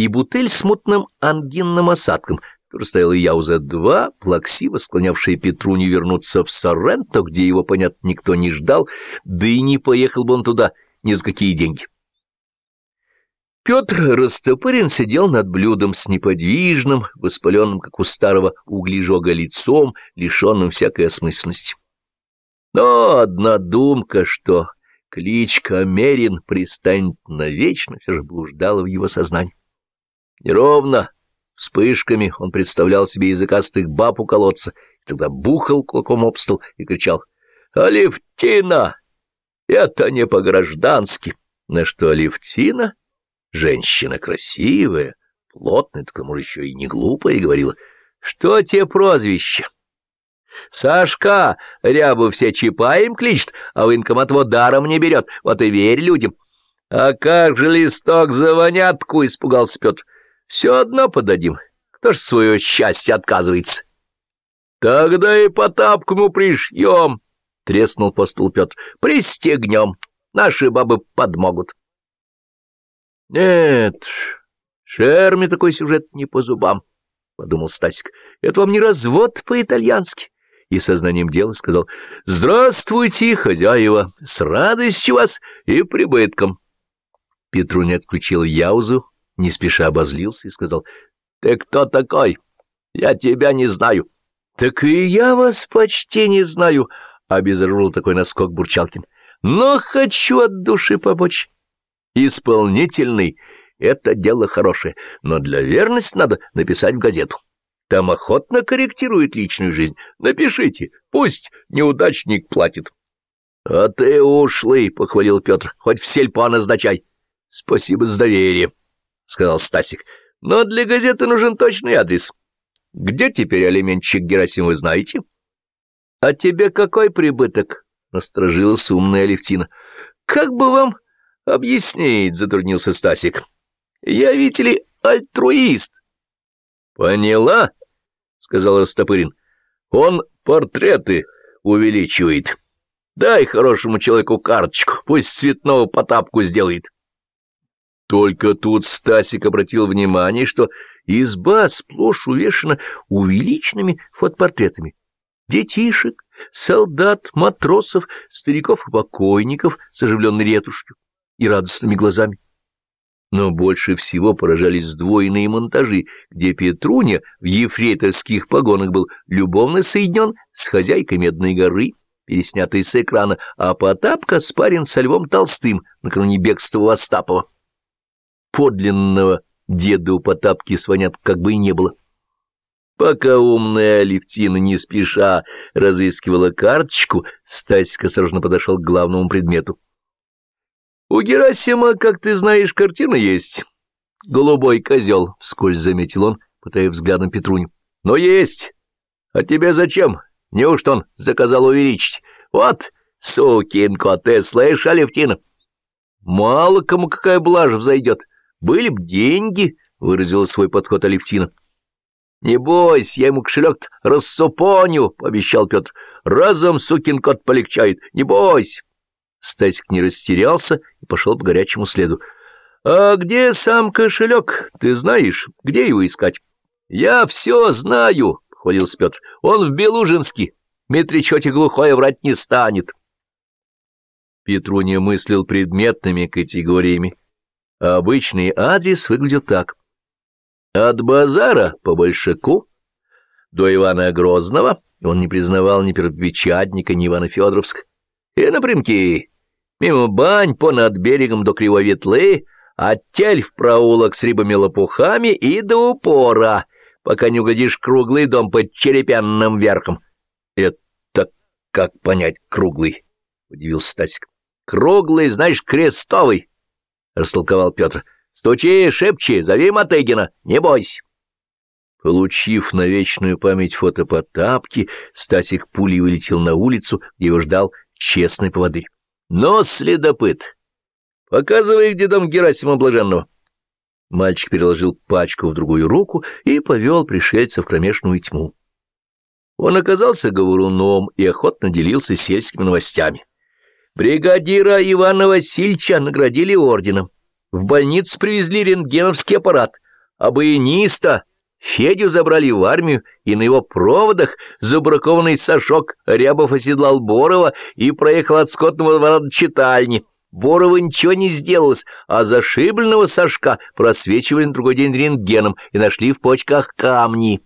и бутыль с мутным ангинным осадком, который стоял Яуза два, плаксиво склонявшие не вернуться в Сорренто, где его, понятно, никто не ждал, да и не поехал бы он туда ни за какие деньги. Петр Растопырин сидел над блюдом с неподвижным, воспаленным, как у старого углежога, лицом, лишенным всякой осмысленности. Но одна думка, что кличка Мерин пристанет навечно, все же блуждала в его сознании. Неровно, вспышками он представлял себе языкастых баб у колодца, и тогда бухал кулаком об стол и кричал «Алевтина! Это не по-граждански!» На что Алевтина, женщина красивая, плотная, к тому же еще и не глупая, говорила «Что те прозвища?» Сашка рябу все чипаем кличет, а военкомат его даром не берет. Вот и верь людям. — А как же листок за вонятку? — испугался Петр. — Все одно подадим. Кто ж свое счастье отказывается? — Тогда и по тапку ему пришьем, — треснул по стул Петр. — Пристегнем. Наши бабы подмогут. — Нет, шерме такой сюжет не по зубам, — подумал Стасик. — Это вам не развод по-итальянски и сознанием дела сказал «Здравствуйте, хозяева! С радостью вас и прибытком!» Петруня отключил Яузу, не спеша обозлился и сказал «Ты кто такой? Я тебя не знаю». «Так и я вас почти не знаю», — обезоружил такой наскок Бурчалкин. «Но хочу от души помочь. Исполнительный — это дело хорошее, но для верности надо написать в газету». Там охотно корректирует личную жизнь. Напишите, пусть неудачник платит. — А ты ушлый, — похвалил Петр, — хоть в сельпо назначай. — Спасибо за доверие, — сказал Стасик. — Но для газеты нужен точный адрес. Где теперь алименщик Герасим, вы знаете? — А тебе какой прибыток? — насторожилась умная Алевтина. — Как бы вам объяснить, — затруднился Стасик. — Я, видите ли, альтруист. — Поняла? сказал Растопырин. — Он портреты увеличивает. Дай хорошему человеку карточку, пусть цветного потапку сделает. Только тут Стасик обратил внимание, что изба сплошь увешана увеличенными фотопортретами. Детишек, солдат, матросов, стариков и покойников с оживленной ретушью и радостными глазами. Но больше всего поражались сдвоенные монтажи, где Петруня в ефрейторских погонах был любовно соединен с хозяйкой Медной горы, переснятой с экрана, а Потапка спарен со Львом Толстым накануне бегства Остапова. Подлинного деда у Потапки свонят как бы и не было. Пока умная Алевтина не спеша разыскивала карточку, Стасик осторожно подошел к главному предмету — у Герасима, как ты знаешь, картина есть. Голубой козел, — вскользь заметил он, пытая взглядом Петруню. Но есть. А тебе зачем? Неужто он заказал увеличить? Вот, сукин кот, ты слышишь, Алевтина? Мало кому какая блажь взойдет. Были б деньги, — выразила свой подход Алевтина. Не бойся, я ему кошелек рассупоню, — пообещал Петр. Разом сукин кот полегчает, не бойся. Стасик не растерялся и пошел по горячему следу. — А где сам кошелек? Ты знаешь, где его искать? — Я все знаю, — хвалился Петр. — Он в Белужинске. Митричете глухое врать не станет. Петруня мыслил предметными категориями. Обычный адрес выглядел так. От базара по Большаку до Ивана Грозного он не признавал ни Первопечатника, ни Ивана Федоровска. И напрямки Мимо бань, понад берегом до Кривоветлы, оттель в проулок с рыбами-лопухами и до упора, пока не угодишь круглый дом под черепянным верхом. — Это как понять круглый? — удивился Стасик. — Круглый, знаешь, крестовый, — растолковал Петр. — Стучи, шепчи, зови Мотыгина, не бойся. Получив на вечную память фото Потапки, Стасик пулей вылетел на улицу, где его ждал честный поводырь. Но, следопыт, показывай, где дом Герасима Блаженного. Мальчик переложил пачку в другую руку и повел пришельца в кромешную тьму. Он оказался говоруном и охотно делился сельскими новостями. Бригадира Ивана Васильевича наградили орденом. В больницу привезли рентгеновский аппарат. а баяниста Федю забрали в армию, и на его проводах забракованный Сашок Рябов оседлал Борова и проехал от скотного двора до читальни. Борова ничего не сделалось, а зашибленного Сашка просвечивали на другой день рентгеном и нашли в почках камни.